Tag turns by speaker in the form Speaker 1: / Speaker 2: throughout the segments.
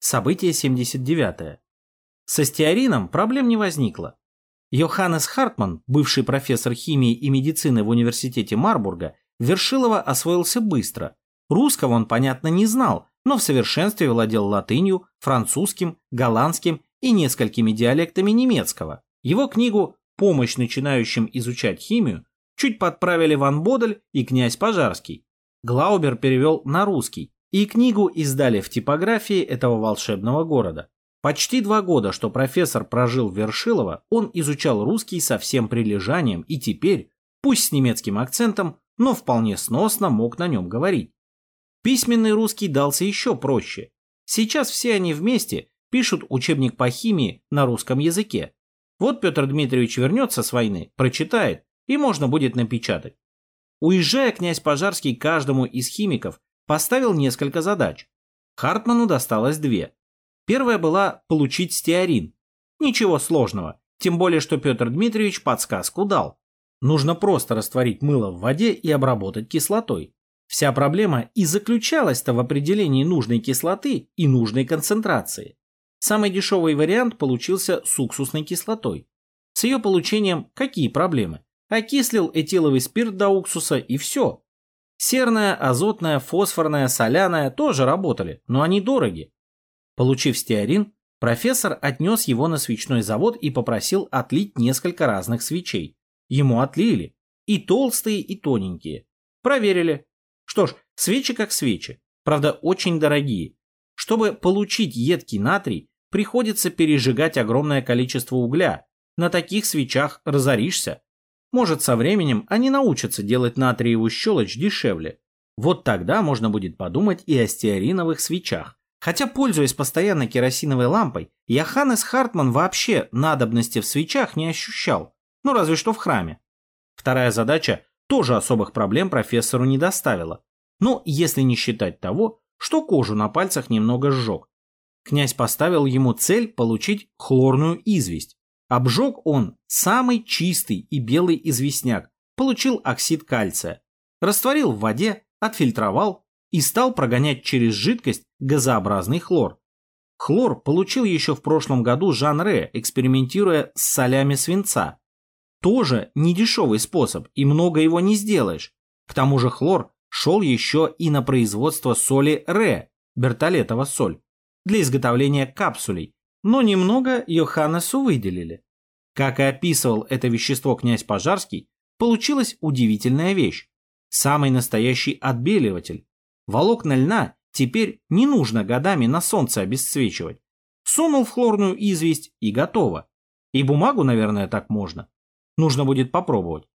Speaker 1: Событие 79. Со стеарином проблем не возникло. Йоханнес Хартман, бывший профессор химии и медицины в университете Марбурга, Вершилова освоился быстро. Русского он, понятно, не знал, но в совершенстве владел латынью, французским, голландским и несколькими диалектами немецкого. Его книгу «Помощь начинающим изучать химию» чуть подправили Ван Бодель и князь Пожарский. Глаубер перевел на русский, и книгу издали в типографии этого волшебного города. Почти два года, что профессор прожил в Вершилово, он изучал русский со всем прилежанием и теперь, пусть с немецким акцентом, но вполне сносно мог на нем говорить. Письменный русский дался еще проще. Сейчас все они вместе пишут учебник по химии на русском языке. Вот Петр Дмитриевич вернется с войны, прочитает, и можно будет напечатать. Уезжая, князь Пожарский каждому из химиков поставил несколько задач. Хартману досталось две. Первая была получить стеарин. Ничего сложного, тем более, что Петр Дмитриевич подсказку дал. Нужно просто растворить мыло в воде и обработать кислотой. Вся проблема и заключалась-то в определении нужной кислоты и нужной концентрации. Самый дешевый вариант получился с уксусной кислотой. С ее получением какие проблемы? Окислил этиловый спирт до уксуса и все. Серная, азотная, фосфорная, соляная тоже работали, но они дороги. Получив стеарин, профессор отнес его на свечной завод и попросил отлить несколько разных свечей. Ему отлили. И толстые, и тоненькие. Проверили. Что ж, свечи как свечи. Правда, очень дорогие. Чтобы получить едкий натрий, приходится пережигать огромное количество угля. На таких свечах разоришься. Может, со временем они научатся делать натриевую щелочь дешевле. Вот тогда можно будет подумать и о стеариновых свечах. Хотя, пользуясь постоянно керосиновой лампой, Яханес Хартман вообще надобности в свечах не ощущал, ну разве что в храме. Вторая задача тоже особых проблем профессору не доставила, ну если не считать того, что кожу на пальцах немного сжег. Князь поставил ему цель получить хлорную известь, Обжег он самый чистый и белый известняк, получил оксид кальция, растворил в воде, отфильтровал и стал прогонять через жидкость газообразный хлор. Хлор получил еще в прошлом году Жан Ре, экспериментируя с солями свинца. Тоже недешевый способ, и много его не сделаешь. К тому же хлор шел еще и на производство соли Ре, бертолетова соль, для изготовления капсулей, но немного Йоханнесу выделили. Как и описывал это вещество князь Пожарский, получилась удивительная вещь. Самый настоящий отбеливатель. Волокна льна теперь не нужно годами на солнце обесцвечивать. Сунул в хлорную известь и готово. И бумагу, наверное, так можно. Нужно будет попробовать.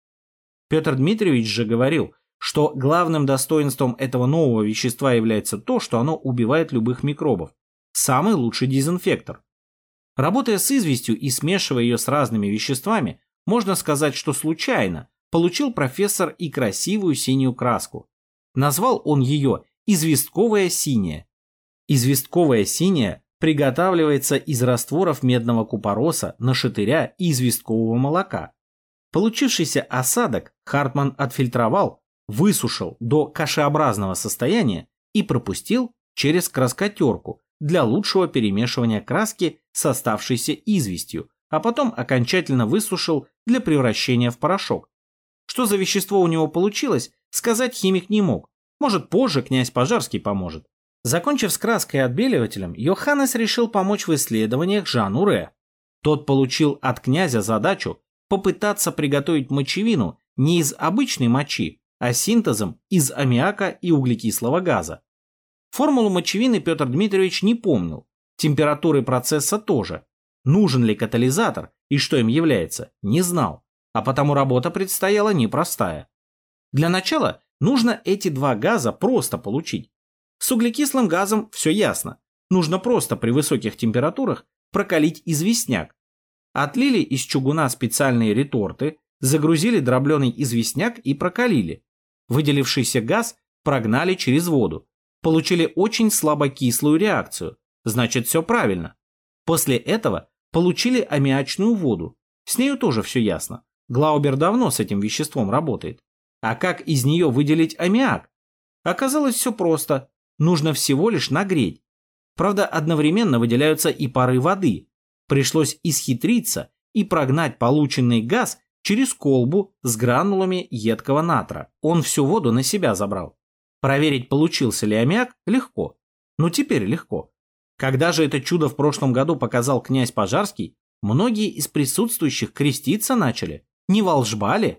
Speaker 1: Петр Дмитриевич же говорил, что главным достоинством этого нового вещества является то, что оно убивает любых микробов. Самый лучший дезинфектор. Работая с известью и смешивая ее с разными веществами, можно сказать, что случайно получил профессор и красивую синюю краску. Назвал он ее известковая синяя. Известковая синяя приготавливается из растворов медного купороса, нашатыря и известкового молока. Получившийся осадок Хартман отфильтровал, высушил до кашеобразного состояния и пропустил через краскотерку, для лучшего перемешивания краски с оставшейся известью, а потом окончательно высушил для превращения в порошок. Что за вещество у него получилось, сказать химик не мог. Может, позже князь Пожарский поможет. Закончив с краской и отбеливателем, Йоханнес решил помочь в исследованиях Жану Ре. Тот получил от князя задачу попытаться приготовить мочевину не из обычной мочи, а синтезом из аммиака и углекислого газа. Формулу мочевины Петр Дмитриевич не помнил, температуры процесса тоже. Нужен ли катализатор и что им является, не знал, а потому работа предстояла непростая. Для начала нужно эти два газа просто получить. С углекислым газом все ясно. Нужно просто при высоких температурах прокалить известняк. Отлили из чугуна специальные реторты, загрузили дробленый известняк и прокалили. Выделившийся газ прогнали через воду, получили очень слабокислую реакцию, значит все правильно. После этого получили аммиачную воду, с нею тоже все ясно. Глаубер давно с этим веществом работает. А как из нее выделить аммиак? Оказалось все просто, нужно всего лишь нагреть. Правда, одновременно выделяются и пары воды. Пришлось исхитриться и прогнать полученный газ через колбу с гранулами едкого натра. Он всю воду на себя забрал. Проверить, получился ли аммиак, легко. Ну теперь легко. Когда же это чудо в прошлом году показал князь Пожарский, многие из присутствующих креститься начали. Не волжба ли?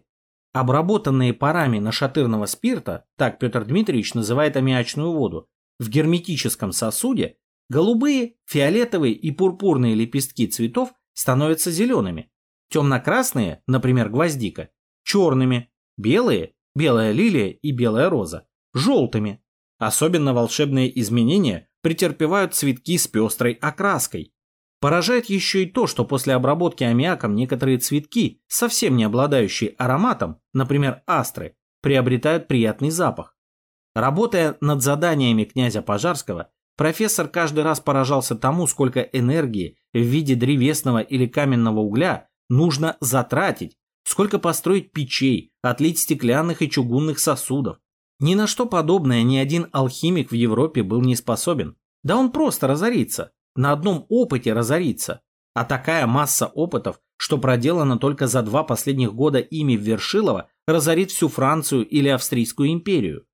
Speaker 1: Обработанные парами нашатырного спирта, так Петр Дмитриевич называет аммиачную воду, в герметическом сосуде голубые, фиолетовые и пурпурные лепестки цветов становятся зелеными, темно-красные, например, гвоздика, черными, белые, белая лилия и белая роза, желтыми. Особенно волшебные изменения претерпевают цветки с пестрой окраской. Поражает еще и то, что после обработки аммиаком некоторые цветки, совсем не обладающие ароматом, например, астры, приобретают приятный запах. Работая над заданиями князя Пожарского, профессор каждый раз поражался тому, сколько энергии в виде древесного или каменного угля нужно затратить, сколько построить печей, отлить стеклянных и чугунных сосудов. Ни на что подобное ни один алхимик в Европе был не способен. Да он просто разорится на одном опыте разориться. А такая масса опытов, что проделана только за два последних года ими в Вершилово, разорит всю Францию или Австрийскую империю.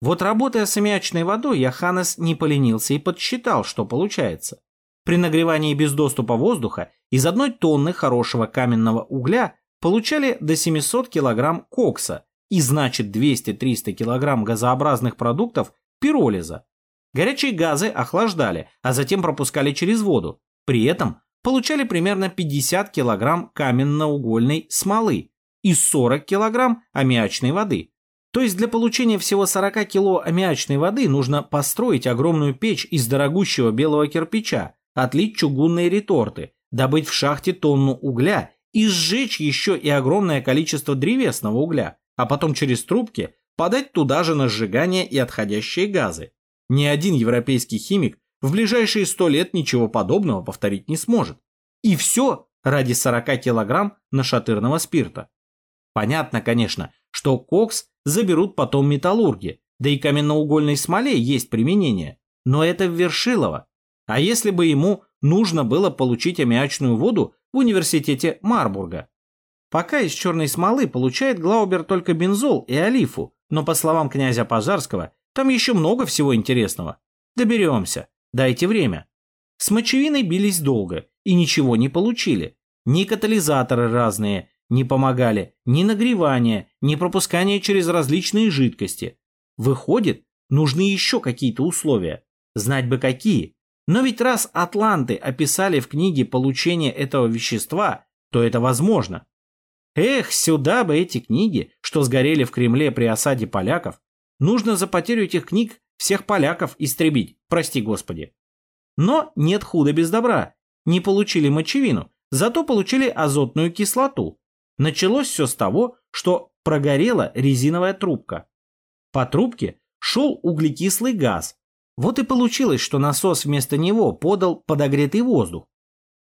Speaker 1: Вот работая с аммиачной водой, Яханес не поленился и подсчитал, что получается. При нагревании без доступа воздуха из одной тонны хорошего каменного угля получали до 700 кг кокса и значит 200-300 кг газообразных продуктов пиролиза. Горячие газы охлаждали, а затем пропускали через воду. При этом получали примерно 50 кг каменно-угольной смолы и 40 кг аммиачной воды. То есть для получения всего 40 кг аммиачной воды нужно построить огромную печь из дорогущего белого кирпича, отлить чугунные реторты, добыть в шахте тонну угля и сжечь еще и огромное количество древесного угля, а потом через трубки подать туда же на сжигание и отходящие газы. Ни один европейский химик в ближайшие сто лет ничего подобного повторить не сможет. И все ради 40 килограмм нашатырного спирта. Понятно, конечно, что кокс заберут потом металлурги, да и каменноугольной смоле есть применение, но это в Вершилово. А если бы ему нужно было получить аммиачную воду в университете Марбурга? Пока из черной смолы получает Глаубер только бензол и олифу, но по словам князя Пожарского, там еще много всего интересного. Доберемся. Дайте время. С мочевиной бились долго и ничего не получили. Ни катализаторы разные не помогали, ни нагревание, ни пропускание через различные жидкости. Выходит, нужны еще какие-то условия. Знать бы какие. Но ведь раз атланты описали в книге получение этого вещества, то это возможно. Эх, сюда бы эти книги, что сгорели в Кремле при осаде поляков, Нужно за потерю этих книг всех поляков истребить, прости господи. Но нет худа без добра. Не получили мочевину, зато получили азотную кислоту. Началось все с того, что прогорела резиновая трубка. По трубке шел углекислый газ. Вот и получилось, что насос вместо него подал подогретый воздух.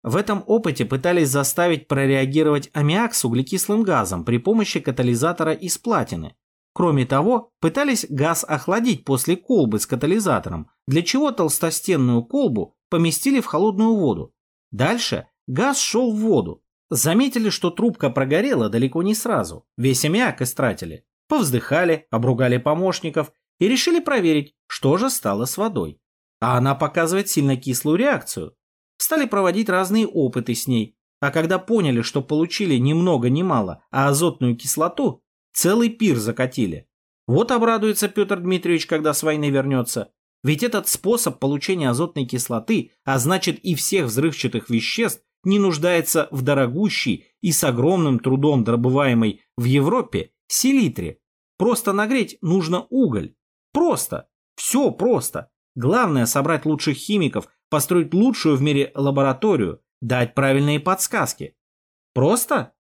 Speaker 1: В этом опыте пытались заставить прореагировать аммиак с углекислым газом при помощи катализатора из платины. Кроме того, пытались газ охладить после колбы с катализатором, для чего толстостенную колбу поместили в холодную воду. Дальше газ шел в воду. Заметили, что трубка прогорела далеко не сразу, весь аммиак истратили. Повздыхали, обругали помощников и решили проверить, что же стало с водой. А она показывает сильно кислую реакцию. Стали проводить разные опыты с ней, а когда поняли, что получили ни много ни мало, а азотную кислоту, Целый пир закатили. Вот обрадуется Петр Дмитриевич, когда с войны вернется. Ведь этот способ получения азотной кислоты, а значит и всех взрывчатых веществ, не нуждается в дорогущей и с огромным трудом добываемой в Европе селитре. Просто нагреть нужно уголь. Просто. Все просто. Главное собрать лучших химиков, построить лучшую в мире лабораторию, дать правильные подсказки. Просто?